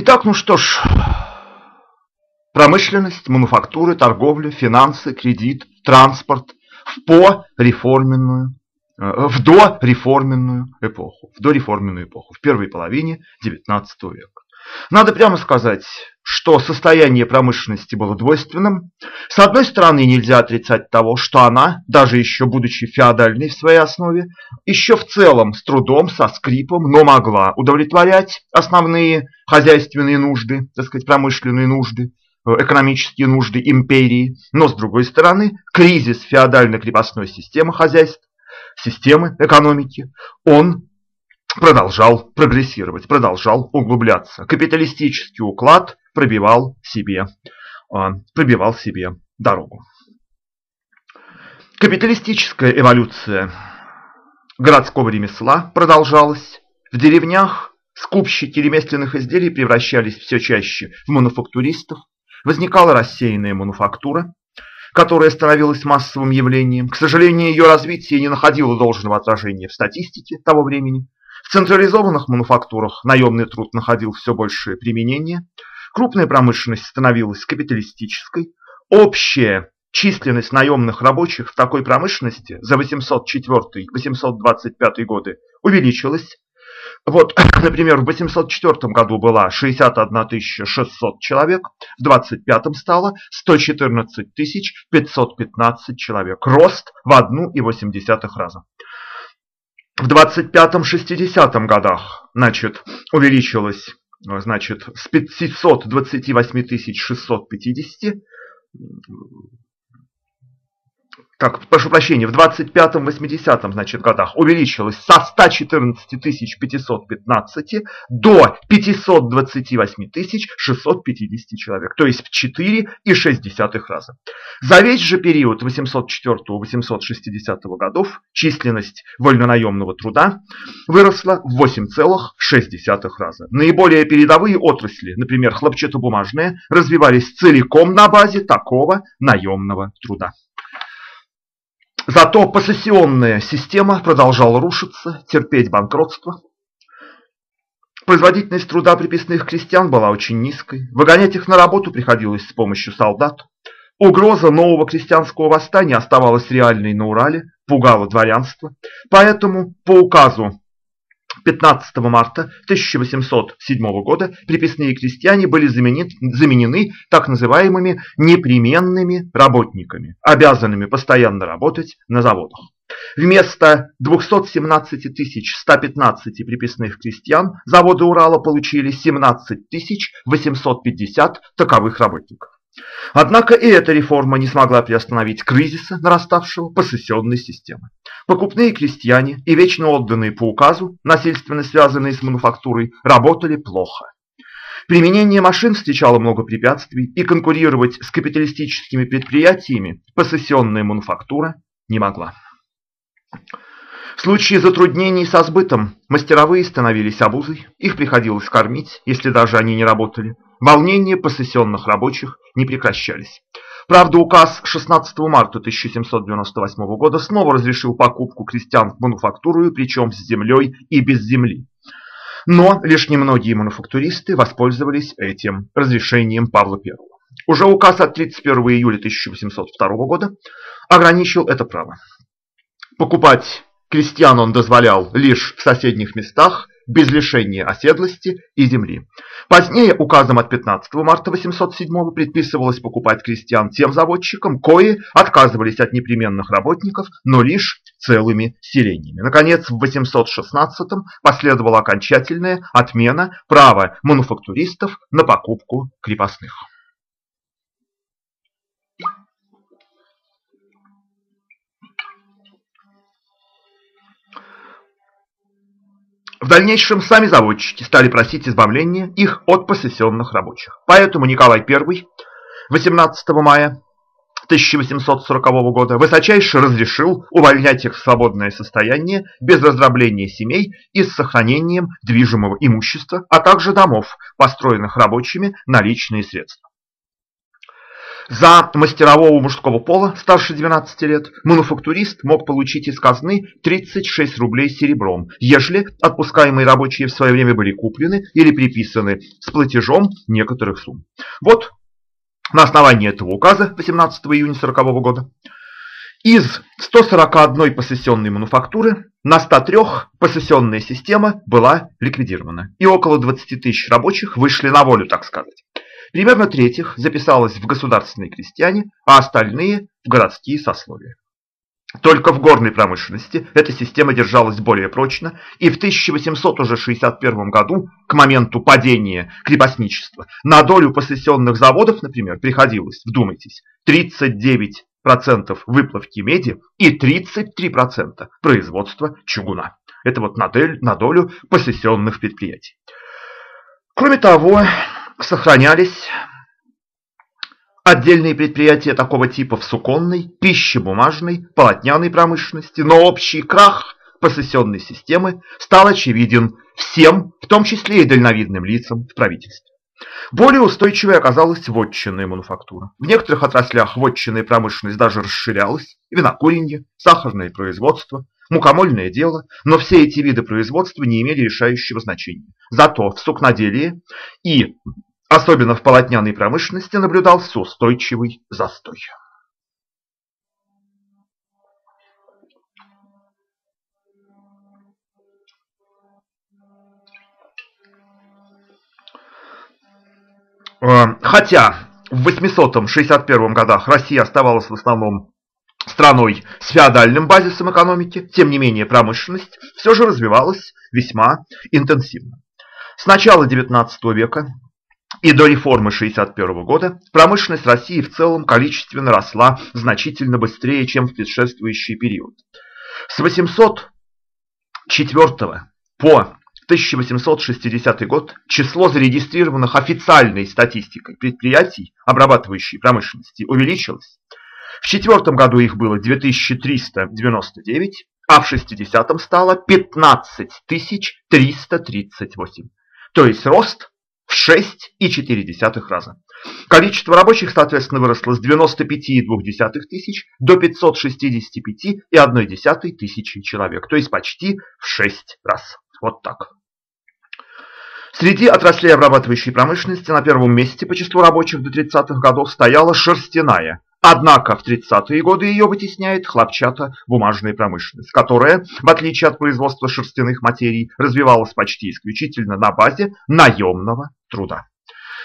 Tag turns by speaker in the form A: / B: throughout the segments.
A: Итак, ну что ж, промышленность, мануфактуры, торговля, финансы, кредит, транспорт в пореформенную, э, в дореформенную эпоху, в дореформенную эпоху, в первой половине XIX века. Надо прямо сказать, что состояние промышленности было двойственным. С одной стороны, нельзя отрицать того, что она, даже еще будучи феодальной в своей основе, еще в целом с трудом, со скрипом, но могла удовлетворять основные хозяйственные нужды, так сказать, промышленные нужды, э, экономические нужды империи. Но с другой стороны, кризис феодально-крепостной системы хозяйств, системы экономики, он продолжал прогрессировать, продолжал углубляться. Капиталистический уклад пробивал себе, а, пробивал себе дорогу. Капиталистическая эволюция городского ремесла продолжалась. В деревнях скупщики ремесленных изделий превращались все чаще в мануфактуристов. Возникала рассеянная мануфактура, которая становилась массовым явлением. К сожалению, ее развитие не находило должного отражения в статистике того времени. В централизованных мануфактурах наемный труд находил все большее применение, крупная промышленность становилась капиталистической, общая численность наемных рабочих в такой промышленности за 804-825 годы увеличилась. Вот, например, в 804 году была 61 600 человек, в 25 стало 114 515 человек. Рост в 1,8 раза в 25-60 годах значит, увеличилось значит, с 528 650 так, прошу прощения, в 25-80 значит, годах увеличилось со 114 515 до 528 650 человек, то есть в 4,6 раза. За весь же период 804-860 годов численность вольнонаемного труда выросла в 8,6 раза. Наиболее передовые отрасли, например, хлопчатобумажные, развивались целиком на базе такого наемного труда. Зато посессионная система продолжала рушиться, терпеть банкротство. Производительность труда приписных крестьян была очень низкой. Выгонять их на работу приходилось с помощью солдат. Угроза нового крестьянского восстания оставалась реальной на Урале, пугала дворянство. Поэтому по указу 15 марта 1807 года приписные крестьяне были заменены, заменены так называемыми непременными работниками, обязанными постоянно работать на заводах. Вместо 217 115 приписных крестьян заводы Урала получили 17 850 таковых работников. Однако и эта реформа не смогла приостановить кризиса, нараставшего посессионной системы. Покупные крестьяне и вечно отданные по указу, насильственно связанные с мануфактурой, работали плохо. Применение машин встречало много препятствий, и конкурировать с капиталистическими предприятиями посессионная мануфактура не могла. В случае затруднений со сбытом мастеровые становились обузой, их приходилось кормить, если даже они не работали. Волнения посессионных рабочих не прекращались. Правда, указ 16 марта 1798 года снова разрешил покупку крестьян в мануфактуру, причем с землей и без земли. Но лишь немногие мануфактуристы воспользовались этим разрешением Павла I. Уже указ от 31 июля 1802 года ограничил это право. Покупать крестьян он дозволял лишь в соседних местах без лишения оседлости и земли. Позднее указом от 15 марта 807 предписывалось покупать крестьян тем заводчикам, кои отказывались от непременных работников, но лишь целыми селениями. Наконец, в 816 последовала окончательная отмена права мануфактуристов на покупку крепостных. В дальнейшем сами заводчики стали просить избавления их от посессионных рабочих. Поэтому Николай I 18 мая 1840 года высочайше разрешил увольнять их в свободное состояние без раздробления семей и с сохранением движимого имущества, а также домов, построенных рабочими на личные средства. За мастерового мужского пола старше 12 лет мануфактурист мог получить из казны 36 рублей серебром, ежели отпускаемые рабочие в свое время были куплены или приписаны с платежом некоторых сумм. Вот на основании этого указа 18 июня 1940 года из 141 посессионной мануфактуры на 103 посессионная система была ликвидирована, и около 20 тысяч рабочих вышли на волю, так сказать. Примерно третьих записалось в государственные крестьяне, а остальные в городские сословия. Только в горной промышленности эта система держалась более прочно, и в 1861 году, к моменту падения крепостничества, на долю посессионных заводов, например, приходилось, вдумайтесь, 39% выплавки меди и 33% производства чугуна. Это вот на долю посессионных предприятий. Кроме того, сохранялись отдельные предприятия такого типа в суконной, пищебумажной, полотняной промышленности, но общий крах посессионной системы стал очевиден всем, в том числе и дальновидным лицам в правительстве. Более устойчивой оказалась вотчинная мануфактура. В некоторых отраслях вотчинная промышленность даже расширялась, винокуренье, сахарное производство, мукомольное дело, но все эти виды производства не имели решающего значения. Зато в сукноделии и Особенно в полотняной промышленности наблюдался устойчивый застой. Э, хотя в 861 годах Россия оставалась в основном страной с феодальным базисом экономики, тем не менее промышленность все же развивалась весьма интенсивно. С начала XIX века и до реформы 1961 года промышленность России в целом количественно росла значительно быстрее, чем в предшествующий период. С 804 по 1860 год число зарегистрированных официальной статистикой предприятий, обрабатывающей промышленности, увеличилось. В четвертом году их было 2399, а в 60-м стало 15338. То есть рост в 6,4 раза. Количество рабочих, соответственно, выросло с 95,2 тысяч до 565,1 тысячи человек, то есть почти в 6 раз. Вот так. Среди отраслей обрабатывающей промышленности на первом месте по числу рабочих до 30-х годов стояла шерстяная, Однако в 30-е годы ее вытесняет хлопчато-бумажная промышленность, которая, в отличие от производства шерстяных материй, развивалась почти исключительно на базе наемного труда.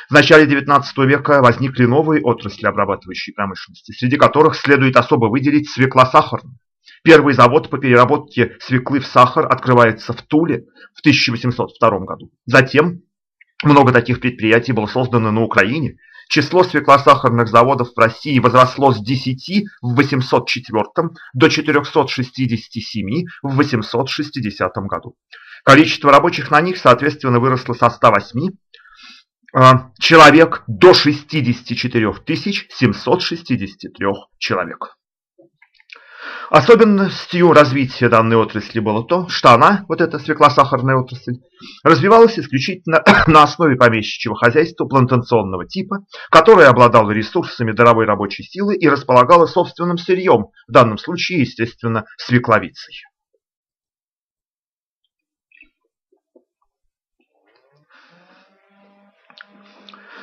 A: В начале XIX века возникли новые отрасли обрабатывающей промышленности, среди которых следует особо выделить свеклосахарную. Первый завод по переработке свеклы в сахар открывается в Туле в 1802 году. Затем много таких предприятий было создано на Украине, Число свеклосахарных заводов в России возросло с 10 в 804 до 467 в 860 году. Количество рабочих на них, соответственно, выросло со 108 а, человек до 64 763 человек. Особенностью развития данной отрасли было то, что она, вот эта свеклосахарная отрасль, развивалась исключительно на основе помещичьего хозяйства плантационного типа, которое обладало ресурсами даровой рабочей силы и располагало собственным сырьем, в данном случае, естественно, свекловицей.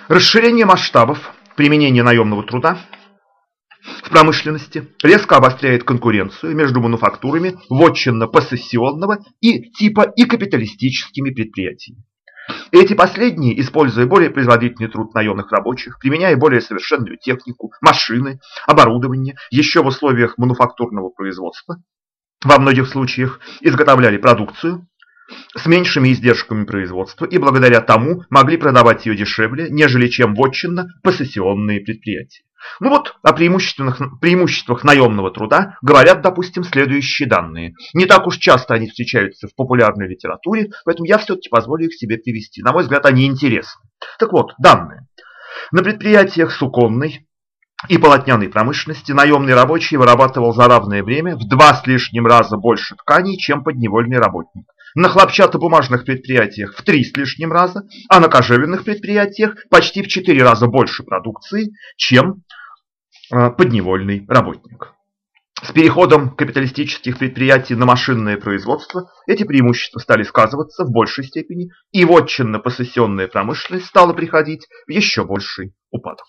A: Расширение масштабов применения наемного труда промышленности резко обостряет конкуренцию между мануфактурами вотчинно-поссессионного и типа и капиталистическими предприятиями. Эти последние, используя более производительный труд наемных рабочих, применяя более совершенную технику, машины, оборудование, еще в условиях мануфактурного производства, во многих случаях изготовляли продукцию с меньшими издержками производства и благодаря тому могли продавать ее дешевле, нежели чем вотчинно-поссессионные предприятия. Ну вот о преимуществах, преимуществах наемного труда говорят, допустим, следующие данные. Не так уж часто они встречаются в популярной литературе, поэтому я все-таки позволю их себе привести. На мой взгляд, они интересны. Так вот, данные. На предприятиях суконной и полотняной промышленности наемный рабочий вырабатывал за равное время в два с лишним раза больше тканей, чем подневольный работник. На хлопчатобумажных предприятиях в три с лишним раза, а на кожевенных предприятиях почти в четыре раза больше продукции, чем э, подневольный работник. С переходом капиталистических предприятий на машинное производство эти преимущества стали сказываться в большей степени, и вотчинно-посессионная промышленность стала приходить в еще больший упадок.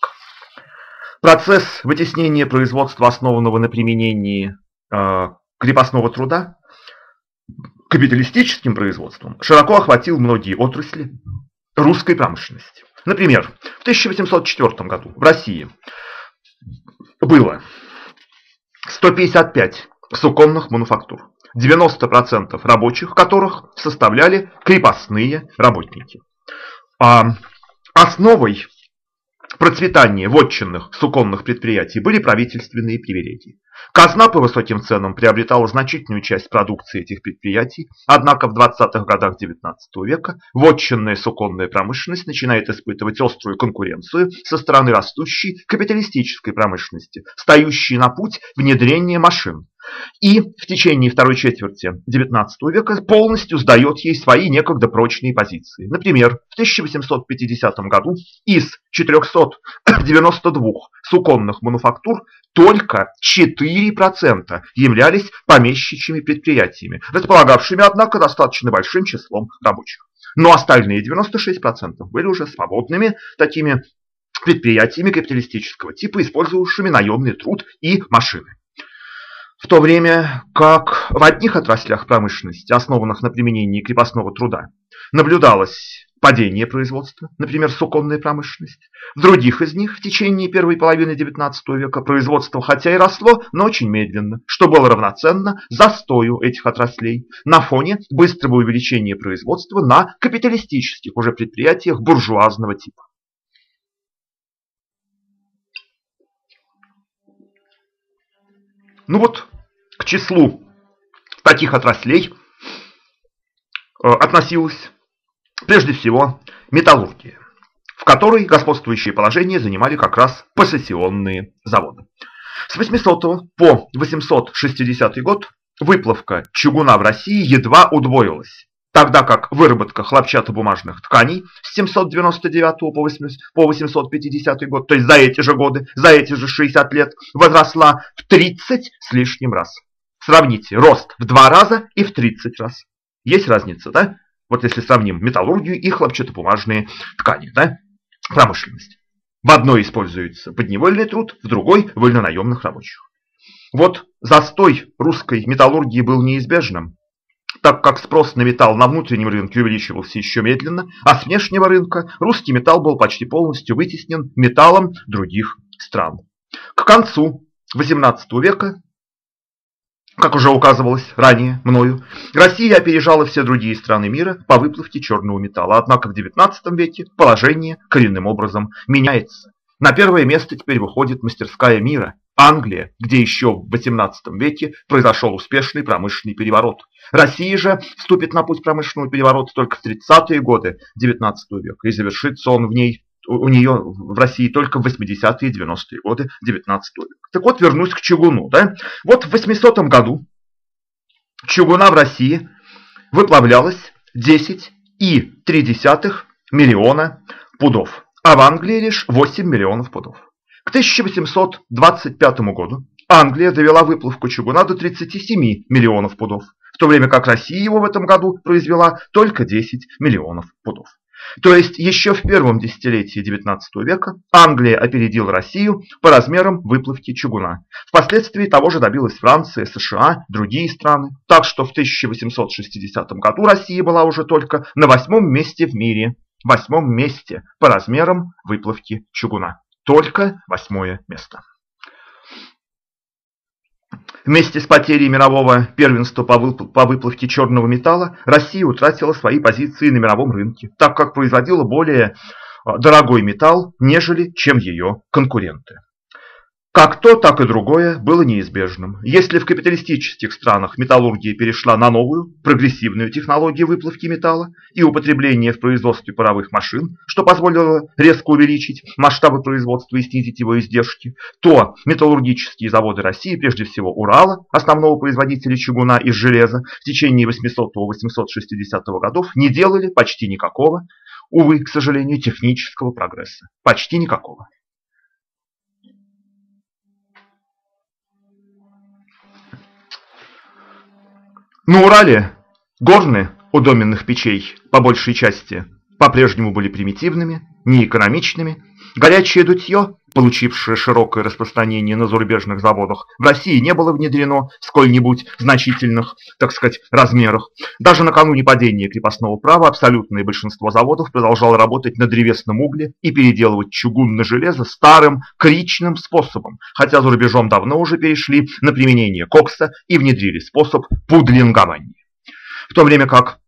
A: Процесс вытеснения производства, основанного на применении э, крепостного труда, капиталистическим производством, широко охватил многие отрасли русской промышленности. Например, в 1804 году в России было 155 суконных мануфактур, 90% рабочих которых составляли крепостные работники. А основой процветания вотчинных суконных предприятий были правительственные привилегии. Казна по высоким ценам приобретала значительную часть продукции этих предприятий, однако в 20-х годах XIX века вотчинная суконная промышленность начинает испытывать острую конкуренцию со стороны растущей капиталистической промышленности, стоящей на путь внедрения машин, и в течение второй четверти XIX века полностью сдает ей свои некогда прочные позиции. Например, в 1850 году из 492 суконных мануфактур только 4% являлись помещичьими предприятиями, располагавшими, однако, достаточно большим числом рабочих. Но остальные 96% были уже свободными такими предприятиями капиталистического типа, использовавшими наемный труд и машины. В то время как в одних отраслях промышленности, основанных на применении крепостного труда, наблюдалось падение производства, например, суконная промышленность. В других из них в течение первой половины XIX века производство хотя и росло, но очень медленно, что было равноценно застою этих отраслей на фоне быстрого увеличения производства на капиталистических уже предприятиях буржуазного типа. Ну вот, к числу таких отраслей э, относилась прежде всего металлургия, в которой господствующее положение занимали как раз посессионные заводы. С 800 по 860 год выплавка чугуна в России едва удвоилась, тогда как выработка хлопчатобумажных тканей с 799 по 850 год, то есть за эти же годы, за эти же 60 лет, возросла в 30 с лишним раз. Сравните рост в два раза и в 30 раз. Есть разница, да? Вот если сравним металлургию и хлопчатобумажные ткани, да? Промышленность. В одной используется подневольный труд, в другой – вольнонаемных рабочих. Вот застой русской металлургии был неизбежным, так как спрос на металл на внутреннем рынке увеличивался еще медленно, а с внешнего рынка русский металл был почти полностью вытеснен металлом других стран. К концу XVIII века как уже указывалось ранее мною, Россия опережала все другие страны мира по выплавке черного металла. Однако в XIX веке положение коренным образом меняется. На первое место теперь выходит мастерская мира – Англия, где еще в XVIII веке произошел успешный промышленный переворот. Россия же вступит на путь промышленного переворота только в 30-е годы XIX века, и завершится он в ней у нее в России только в 80-е и 90-е годы 19 века. Так вот, вернусь к чугуну. Да? Вот в 800 году чугуна в России выплавлялось 10,3 миллиона пудов, а в Англии лишь 8 миллионов пудов. К 1825 году Англия довела выплавку чугуна до 37 миллионов пудов, в то время как Россия его в этом году произвела только 10 миллионов пудов. То есть еще в первом десятилетии XIX века Англия опередила Россию по размерам выплавки чугуна. Впоследствии того же добилась Франция, США, другие страны. Так что в 1860 году Россия была уже только на восьмом месте в мире. Восьмом месте по размерам выплавки чугуна. Только восьмое место. Вместе с потерей мирового первенства по выплавке черного металла Россия утратила свои позиции на мировом рынке, так как производила более а, дорогой металл, нежели чем ее конкуренты. Как то, так и другое было неизбежным. Если в капиталистических странах металлургия перешла на новую, прогрессивную технологию выплавки металла и употребления в производстве паровых машин, что позволило резко увеличить масштабы производства и снизить его издержки, то металлургические заводы России, прежде всего Урала, основного производителя чугуна из железа, в течение 800-860 годов не делали почти никакого, увы, к сожалению, технического прогресса. Почти никакого. На Урале горны у доменных печей по большей части по-прежнему были примитивными, неэкономичными. Горячее дутье получившее широкое распространение на зарубежных заводах, в России не было внедрено в сколь-нибудь значительных, так сказать, размерах. Даже накануне падения крепостного права абсолютное большинство заводов продолжало работать на древесном угле и переделывать чугун на железо старым кричным способом, хотя за рубежом давно уже перешли на применение кокса и внедрили способ пудлингования. В то время как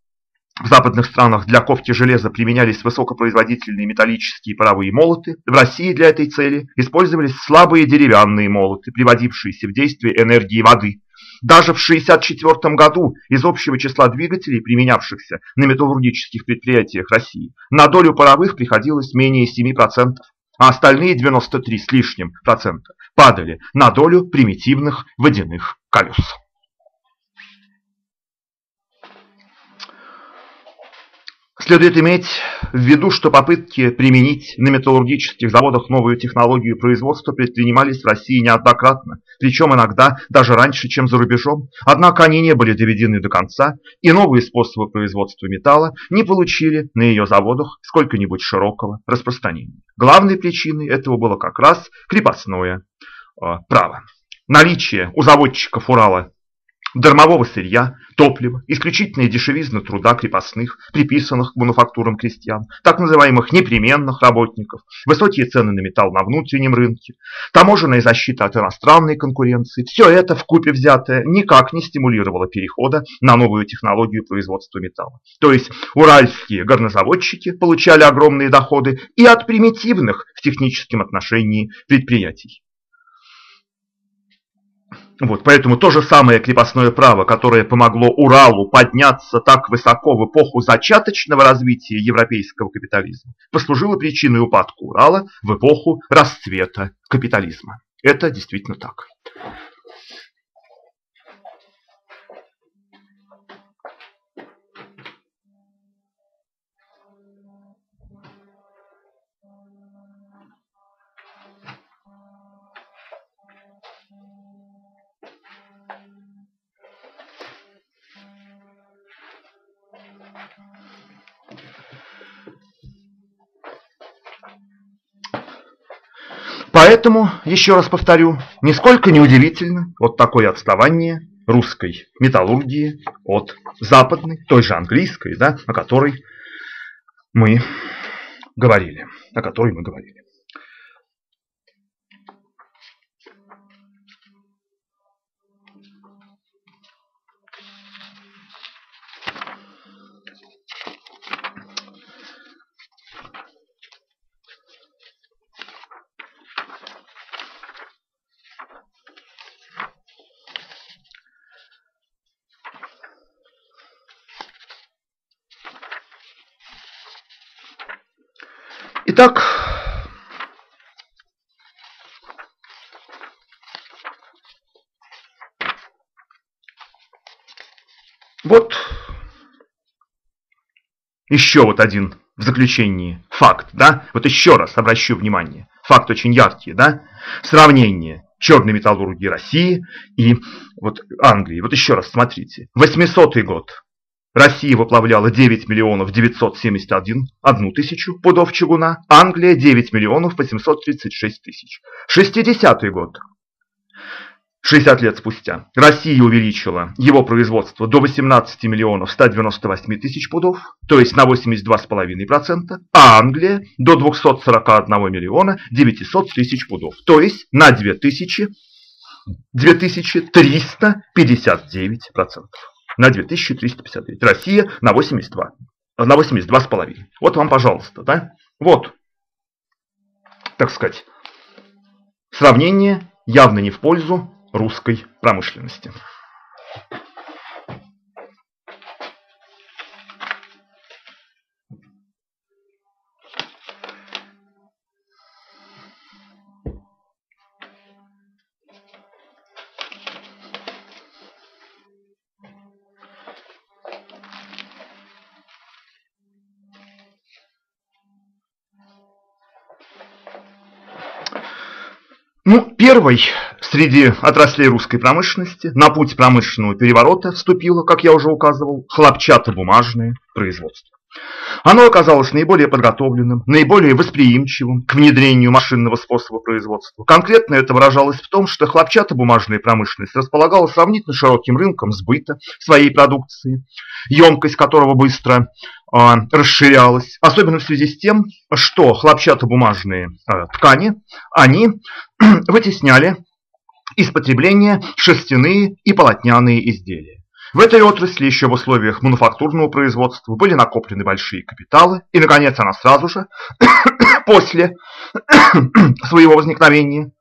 A: в западных странах для ковки железа применялись высокопроизводительные металлические паровые молоты. В России для этой цели использовались слабые деревянные молоты, приводившиеся в действие энергии воды. Даже в 1964 году из общего числа двигателей, применявшихся на металлургических предприятиях России, на долю паровых приходилось менее 7%, а остальные 93 с лишним процента падали на долю примитивных водяных колес. Следует иметь в виду, что попытки применить на металлургических заводах новую технологию производства предпринимались в России неоднократно, причем иногда даже раньше, чем за рубежом. Однако они не были доведены до конца, и новые способы производства металла не получили на ее заводах сколько-нибудь широкого распространения. Главной причиной этого было как раз крепостное э, право. Наличие у заводчиков Урала дармового сырья, топлива, исключительная дешевизна труда крепостных, приписанных к мануфактурам крестьян, так называемых непременных работников, высокие цены на металл на внутреннем рынке, таможенная защита от иностранной конкуренции, все это в купе взятое никак не стимулировало перехода на новую технологию производства металла. То есть уральские горнозаводчики получали огромные доходы и от примитивных в техническом отношении предприятий. Вот, поэтому то же самое крепостное право, которое помогло Уралу подняться так высоко в эпоху зачаточного развития европейского капитализма, послужило причиной упадка Урала в эпоху расцвета капитализма. Это действительно так. Поэтому, еще раз повторю, нисколько не удивительно вот такое отставание русской металлургии от западной, той же английской, да, о которой мы говорили, о которой мы говорили. Итак, вот еще вот один в заключении факт, да, вот еще раз обращу внимание, факт очень яркий, да, сравнение черной металлургии России и вот Англии. Вот еще раз смотрите, 800 год, Россия выплавляла 9 миллионов 971 одну тысячу пудов чугуна, Англия 9 миллионов 836 тысяч. 60-й год. 60 лет спустя Россия увеличила его производство до 18 миллионов 198 тысяч пудов, то есть на 82,5%, а Англия до 241 миллиона 900 тысяч пудов, то есть на 2000, 2359% на 2359. Россия на 82. На 82,5. Вот вам, пожалуйста, да? Вот, так сказать, сравнение явно не в пользу русской промышленности. Первой среди отраслей русской промышленности на путь промышленного переворота вступило, как я уже указывал, хлопчатобумажное производство. Оно оказалось наиболее подготовленным, наиболее восприимчивым к внедрению машинного способа производства. Конкретно это выражалось в том, что хлопчатобумажная промышленность располагала сравнительно широким рынком сбыта своей продукции, емкость которого быстро э, расширялась, особенно в связи с тем, что хлопчатобумажные э, ткани, они вытесняли из потребления шерстяные и полотняные изделия. В этой отрасли еще в условиях мануфактурного производства были накоплены большие капиталы, и, наконец, она сразу же, после своего возникновения,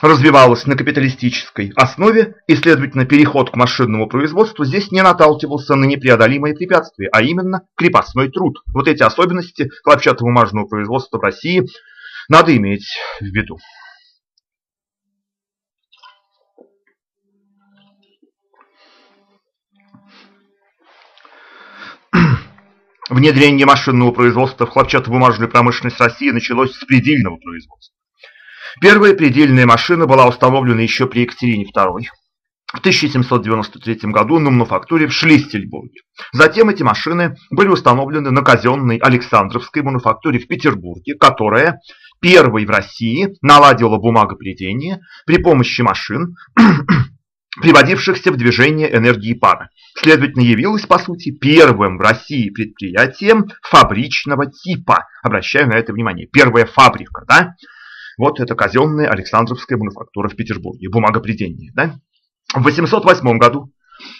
A: развивалась на капиталистической основе, и, следовательно, переход к машинному производству здесь не наталкивался на непреодолимые препятствия, а именно крепостной труд. Вот эти особенности хлопчатобумажного производства в России надо иметь в виду. Внедрение машинного производства в хлопчатобумажную промышленность России началось с предельного производства. Первая предельная машина была установлена еще при Екатерине II в 1793 году на мануфактуре в Шлистельбурге. Затем эти машины были установлены на казенной Александровской мануфактуре в Петербурге, которая первой в России наладила бумагоплетение при помощи машин, приводившихся в движение энергии пара. Следовательно, явилась, по сути, первым в России предприятием фабричного типа. Обращаю на это внимание. Первая фабрика, да? Вот это казенная Александровская мануфактура в Петербурге, бумагоплетение, да? В 808 году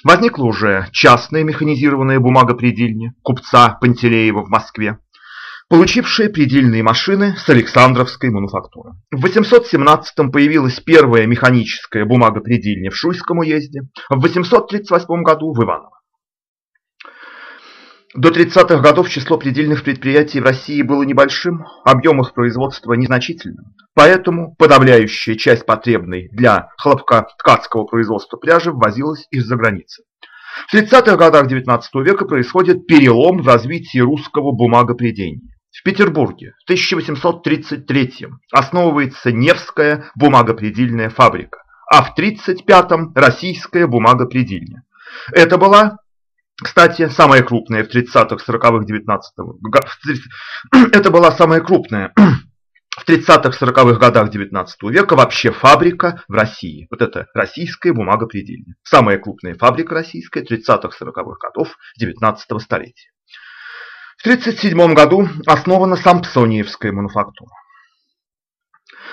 A: возникла уже частная механизированная бумагопредельня купца Пантелеева в Москве получившие предельные машины с Александровской мануфактуры. В 817 появилась первая механическая бумагопредельня в Шуйском уезде, в 838 году в Иваново. До 30-х годов число предельных предприятий в России было небольшим, объем их производства незначительным. Поэтому подавляющая часть потребной для хлопкоткацкого производства пряжи ввозилась из-за границы. В 30-х годах XIX века происходит перелом в развитии русского бумагопредения. В Петербурге в 1833 основывается Невская бумагопредельная фабрика, а в 1935 российская бумагопредельня. Это была, кстати, самая крупная в 30-х, 40-х, 19 Это была самая крупная в 30-х, 40-х годах 19 века вообще фабрика в России. Вот это российская бумагопредельня. Самая крупная фабрика российская 30-х, 40-х годов 19 столетия. В 1937 году основана Сампсониевская мануфактура.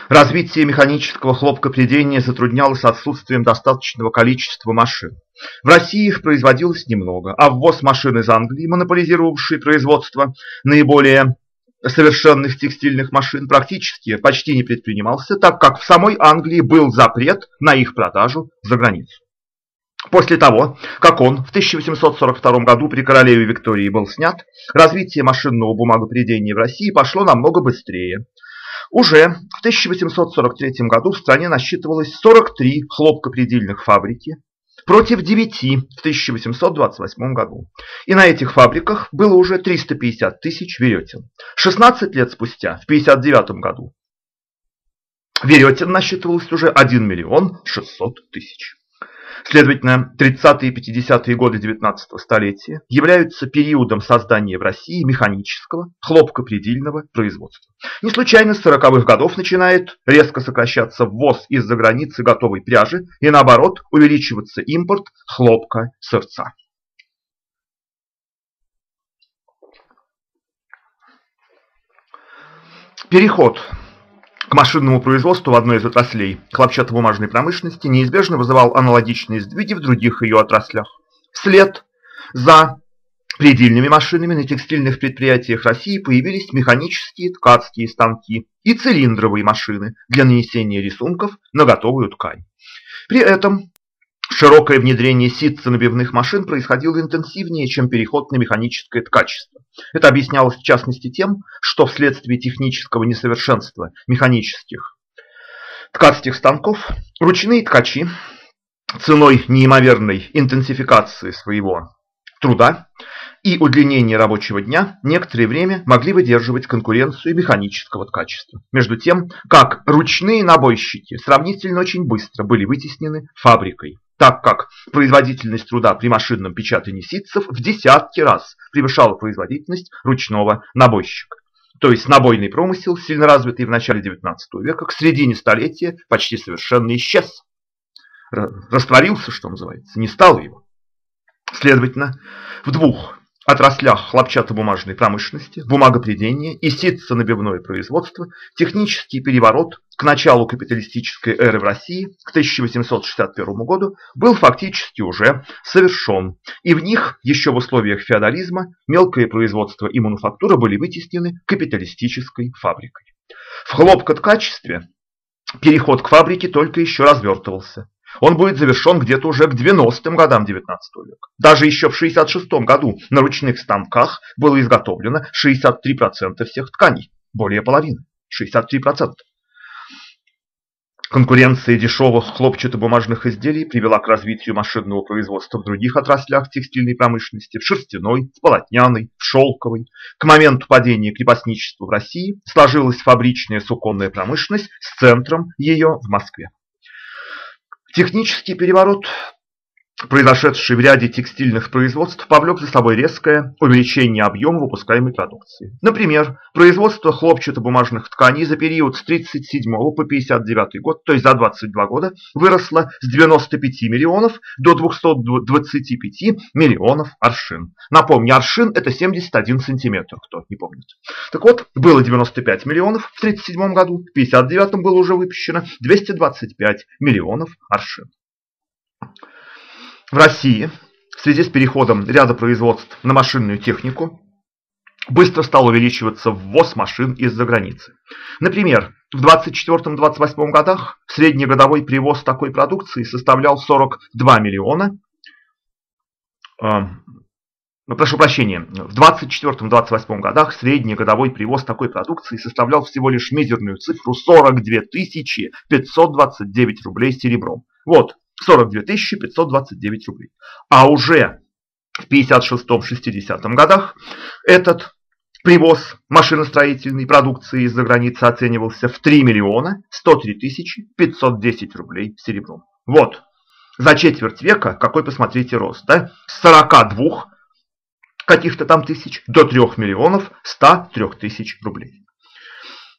A: Развитие механического хлопкопредения затруднялось отсутствием достаточного количества машин. В России их производилось немного, а ввоз машин из Англии, монополизировавшей производство наиболее совершенных текстильных машин, практически почти не предпринимался, так как в самой Англии был запрет на их продажу за границу. После того, как он в 1842 году при королеве Виктории был снят, развитие машинного бумагопредения в России пошло намного быстрее. Уже в 1843 году в стране насчитывалось 43 хлопкопредельных фабрики против 9 в 1828 году. И на этих фабриках было уже 350 тысяч веретен. 16 лет спустя, в 1959 году, веретен насчитывалось уже 1 миллион 600 тысяч. Следовательно, 30-е и 50-е годы 19 столетия являются периодом создания в России механического, хлопкопредельного производства. Не случайно с 40-х годов начинает резко сокращаться ввоз из-за границы готовой пряжи и наоборот увеличиваться импорт хлопка сырца. Переход к машинному производству в одной из отраслей хлопчатобумажной промышленности неизбежно вызывал аналогичные сдвиги в других ее отраслях. Вслед за предельными машинами на текстильных предприятиях России появились механические ткацкие станки и цилиндровые машины для нанесения рисунков на готовую ткань. При этом Широкое внедрение ситцо-набивных машин происходило интенсивнее, чем переход на механическое ткачество. Это объяснялось в частности тем, что вследствие технического несовершенства механических ткацких станков ручные ткачи ценой неимоверной интенсификации своего труда и удлинение рабочего дня некоторое время могли выдерживать конкуренцию механического качества. Между тем, как ручные набойщики сравнительно очень быстро были вытеснены фабрикой, так как производительность труда при машинном печатании ситцев в десятки раз превышала производительность ручного набойщика. То есть набойный промысел, сильно развитый в начале XIX века, к середине столетия почти совершенно исчез. Растворился, что называется, не стало его. Следовательно, в двух отраслях хлопчатобумажной промышленности, бумагопредения и ситцо-набивное производство, технический переворот к началу капиталистической эры в России, к 1861 году, был фактически уже совершен. И в них, еще в условиях феодализма, мелкое производство и мануфактура были вытеснены капиталистической фабрикой. В хлопкоткачестве переход к фабрике только еще развертывался. Он будет завершен где-то уже к 90-м годам XIX века. Даже еще в 66-м году на ручных станках было изготовлено 63% всех тканей. Более половины. 63%. Конкуренция дешевых хлопчатобумажных изделий привела к развитию машинного производства в других отраслях текстильной промышленности, в шерстяной, в полотняной, в шелковой. К моменту падения крепостничества в России сложилась фабричная суконная промышленность с центром ее в Москве. Технический переворот, произошедший в ряде текстильных производств, повлек за собой резкое увеличение объема выпускаемой продукции. Например, производство хлопчатобумажных тканей за период с 1937 по 1959 год, то есть за 22 года, выросло с 95 миллионов до 225 миллионов аршин. Напомню, аршин это 71 сантиметр, кто не помнит. Так вот, было 95 миллионов в 1937 году, в 1959 было уже выпущено 225 миллионов аршин. В России в связи с переходом ряда производств на машинную технику быстро стал увеличиваться ввоз машин из-за границы. Например, в 24-28 годах среднегодовой привоз такой продукции составлял 42 миллиона. Э, прошу прощения, в 24-28 годах среднегодовой привоз такой продукции составлял всего лишь мизерную цифру 42 529 рублей серебром. Вот, 42 529 рублей. А уже в 56-60 годах этот привоз машиностроительной продукции из-за границы оценивался в 3 миллиона 103 тысячи 510 рублей серебром. Вот, за четверть века, какой, посмотрите, рост, да? С 42 каких-то там тысяч до 3 миллионов 103 тысяч рублей.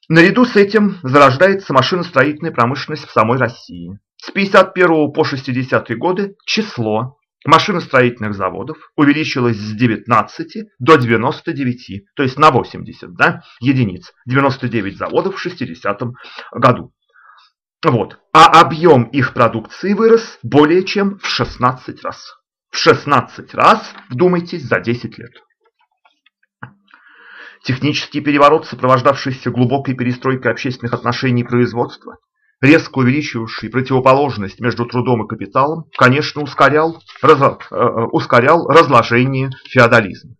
A: Наряду с этим зарождается машиностроительная промышленность в самой России. С 51 по 60 годы число машиностроительных заводов увеличилось с 19 до 99, то есть на 80 да, единиц. 99 заводов в 60 году. Вот. А объем их продукции вырос более чем в 16 раз. В 16 раз, вдумайтесь, за 10 лет. Технический переворот, сопровождавшийся глубокой перестройкой общественных отношений и производства, резко увеличивавший противоположность между трудом и капиталом, конечно, ускорял, раз, э, э, ускорял разложение феодализма.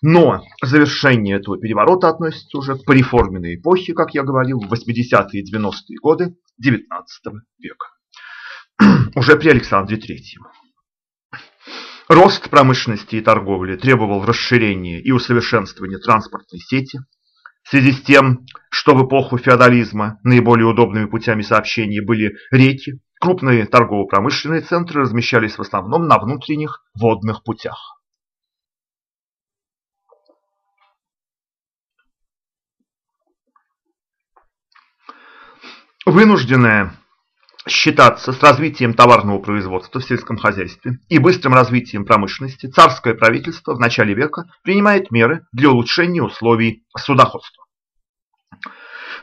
A: Но завершение этого переворота относится уже к пореформенной эпохе, как я говорил, в 80-е и 90-е годы XIX века. уже при Александре III. Рост промышленности и торговли требовал расширения и усовершенствования транспортной сети. В связи с тем, что в эпоху феодализма наиболее удобными путями сообщения были реки, крупные торгово-промышленные центры размещались в основном на внутренних водных путях. Вынужденная считаться с развитием товарного производства в сельском хозяйстве и быстрым развитием промышленности, царское правительство в начале века принимает меры для улучшения условий судоходства.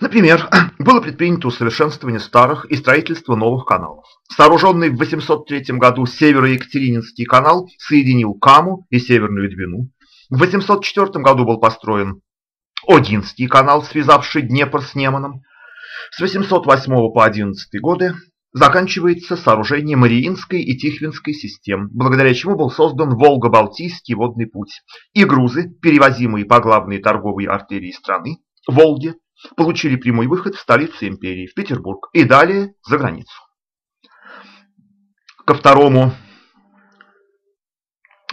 A: Например, было предпринято усовершенствование старых и строительство новых каналов. Сооруженный в 803 году Северо-Екатерининский канал соединил Каму и Северную Двину. В 804 году был построен Одинский канал, связавший Днепр с Неманом. С 808 по 11 годы заканчивается сооружение Мариинской и Тихвинской систем, благодаря чему был создан Волго-Балтийский водный путь, и грузы, перевозимые по главной торговой артерии страны, Волге, получили прямой выход в столицу империи, в Петербург, и далее за границу. Ко второму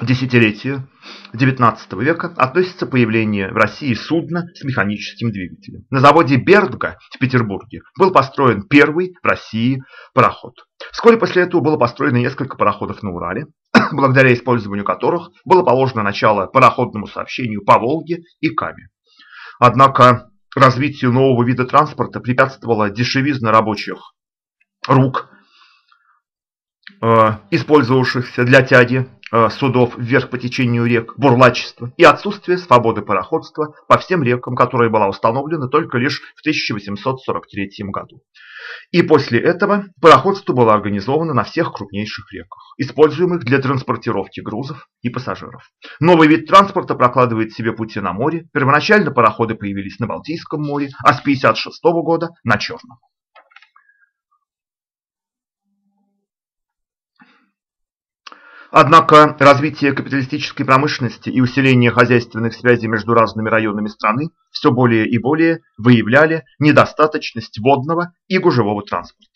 A: десятилетию XIX века относится появление в России судна с механическим двигателем. На заводе Бергга в Петербурге был построен первый в России пароход. Вскоре после этого было построено несколько пароходов на Урале, благодаря использованию которых было положено начало пароходному сообщению по Волге и Каме. Однако развитию нового вида транспорта препятствовала дешевизна рабочих рук, э, использовавшихся для тяги судов вверх по течению рек, бурлачество и отсутствие свободы пароходства по всем рекам, которая была установлена только лишь в 1843 году. И после этого пароходство было организовано на всех крупнейших реках, используемых для транспортировки грузов и пассажиров. Новый вид транспорта прокладывает себе пути на море. Первоначально пароходы появились на Балтийском море, а с 1956 года на Черном. Однако развитие капиталистической промышленности и усиление хозяйственных связей между разными районами страны все более и более выявляли недостаточность водного и гужевого транспорта.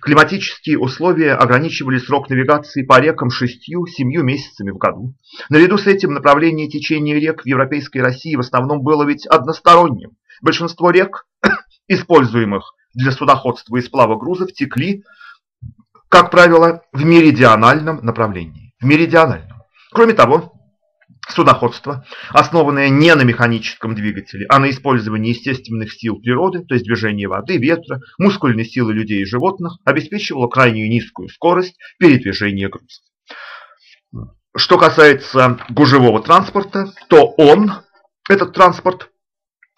A: Климатические условия ограничивали срок навигации по рекам шестью-семью месяцами в году. Наряду с этим направление течения рек в Европейской России в основном было ведь односторонним. Большинство рек, используемых для судоходства и сплава грузов, текли, как правило, в меридиональном направлении меридиональном. Кроме того, судоходство, основанное не на механическом двигателе, а на использовании естественных сил природы, то есть движения воды, ветра, мускульной силы людей и животных, обеспечивало крайне низкую скорость передвижения грузов. Что касается гужевого транспорта, то он, этот транспорт,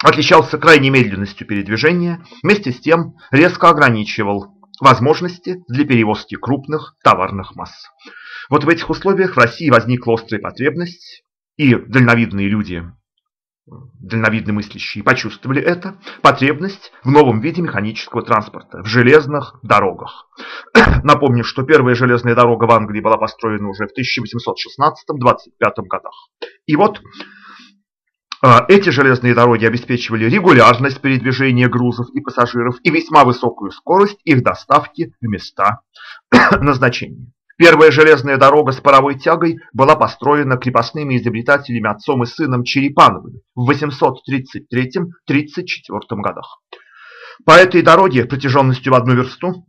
A: отличался крайней медленностью передвижения, вместе с тем резко ограничивал возможности для перевозки крупных товарных масс. Вот в этих условиях в России возникла острая потребность, и дальновидные люди, дальновидно мыслящие, почувствовали это, потребность в новом виде механического транспорта, в железных дорогах. Напомню, что первая железная дорога в Англии была построена уже в 1816-25 годах. И вот эти железные дороги обеспечивали регулярность передвижения грузов и пассажиров и весьма высокую скорость их доставки в места назначения. Первая железная дорога с паровой тягой была построена крепостными изобретателями отцом и сыном Черепановыми в 833-34 годах. По этой дороге протяженностью в одну версту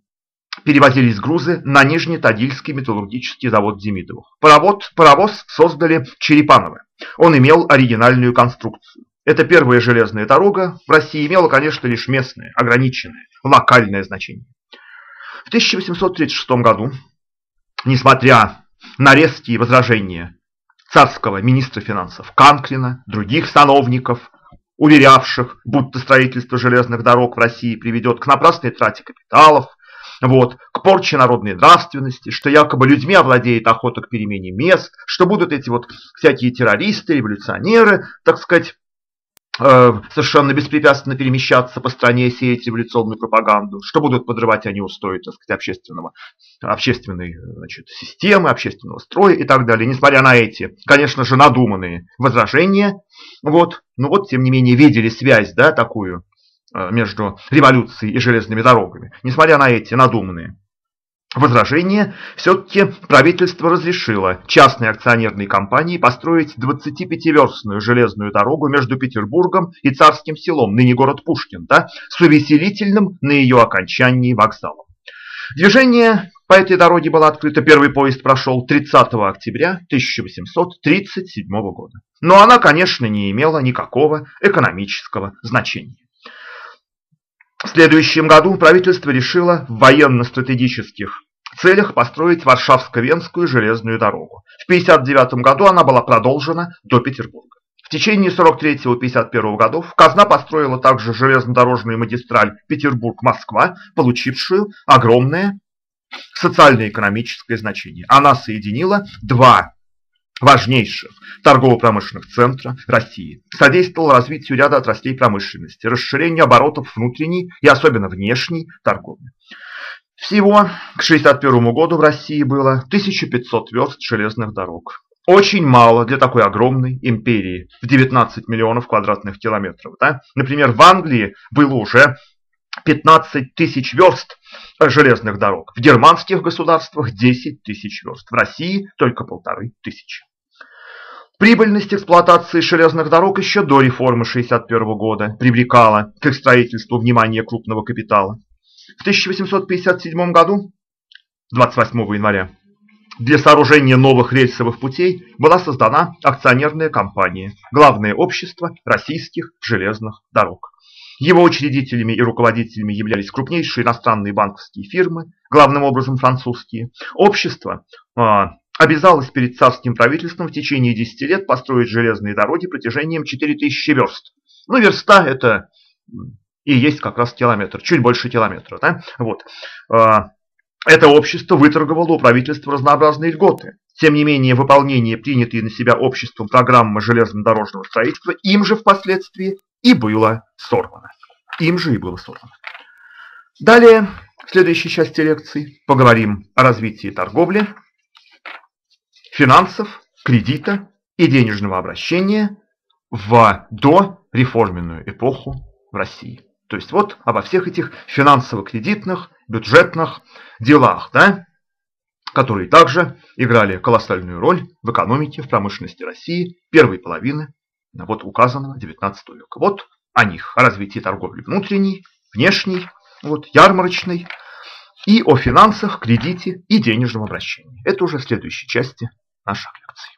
A: перевозились грузы на Нижний Тагильский металлургический завод Демидовых. Паровод, паровоз создали Черепановы. Он имел оригинальную конструкцию. Эта первая железная дорога в России имела, конечно, лишь местное, ограниченное, локальное значение. В 1836 году несмотря на резкие возражения царского министра финансов Канклина, других сановников, уверявших, будто строительство железных дорог в России приведет к напрасной трате капиталов, вот, к порче народной нравственности, что якобы людьми овладеет охота к перемене мест, что будут эти вот всякие террористы, революционеры, так сказать, Э, совершенно беспрепятственно перемещаться по стране, сеять революционную пропаганду, что будут подрывать они устои так сказать, общественного, общественной значит, системы, общественного строя и так далее. Несмотря на эти, конечно же, надуманные возражения, вот, но вот, тем не менее, видели связь да, такую между революцией и железными дорогами. Несмотря на эти надуманные возражение, все-таки правительство разрешило частной акционерной компании построить 25-верстную железную дорогу между Петербургом и Царским селом, ныне город Пушкин, да, с увеселительным на ее окончании вокзалом. Движение по этой дороге было открыто, первый поезд прошел 30 октября 1837 года. Но она, конечно, не имела никакого экономического значения. В следующем году правительство решило в военно-стратегических целях построить Варшавско-Венскую железную дорогу. В 1959 году она была продолжена до Петербурга. В течение 43-51 годов казна построила также железнодорожную магистраль Петербург-Москва, получившую огромное социально-экономическое значение. Она соединила два важнейших торгово-промышленных центра России, содействовал развитию ряда отраслей промышленности, расширению оборотов внутренней и особенно внешней торговли. Всего к 1961 году в России было 1500 верст железных дорог. Очень мало для такой огромной империи в 19 миллионов квадратных километров. Да? Например, в Англии было уже 15 тысяч верст железных дорог. В германских государствах 10 тысяч верст. В России только полторы тысячи. Прибыльность эксплуатации железных дорог еще до реформы 1961 года привлекала к их строительству внимание крупного капитала. В 1857 году, 28 января, для сооружения новых рельсовых путей была создана акционерная компания «Главное общество российских железных дорог». Его учредителями и руководителями являлись крупнейшие иностранные банковские фирмы, главным образом французские. Общество а, обязалось перед царским правительством в течение 10 лет построить железные дороги протяжением 4000 верст. Ну, верста это и есть как раз километр, чуть больше километра. Да? Вот. А, это общество выторговало у правительства разнообразные льготы. Тем не менее, выполнение принятой на себя обществом программы железнодорожного строительства им же впоследствии и было сорвано. Им же и было сорвано. Далее, в следующей части лекции, поговорим о развитии торговли, финансов, кредита и денежного обращения в дореформенную эпоху в России. То есть вот обо всех этих финансово-кредитных, бюджетных делах, да, которые также играли колоссальную роль в экономике, в промышленности России первой половины вот указанного 19 века. Вот о них, о развитии торговли внутренней, внешней, вот, ярмарочной, и о финансах, кредите и денежном обращении. Это уже в следующей части наших лекций.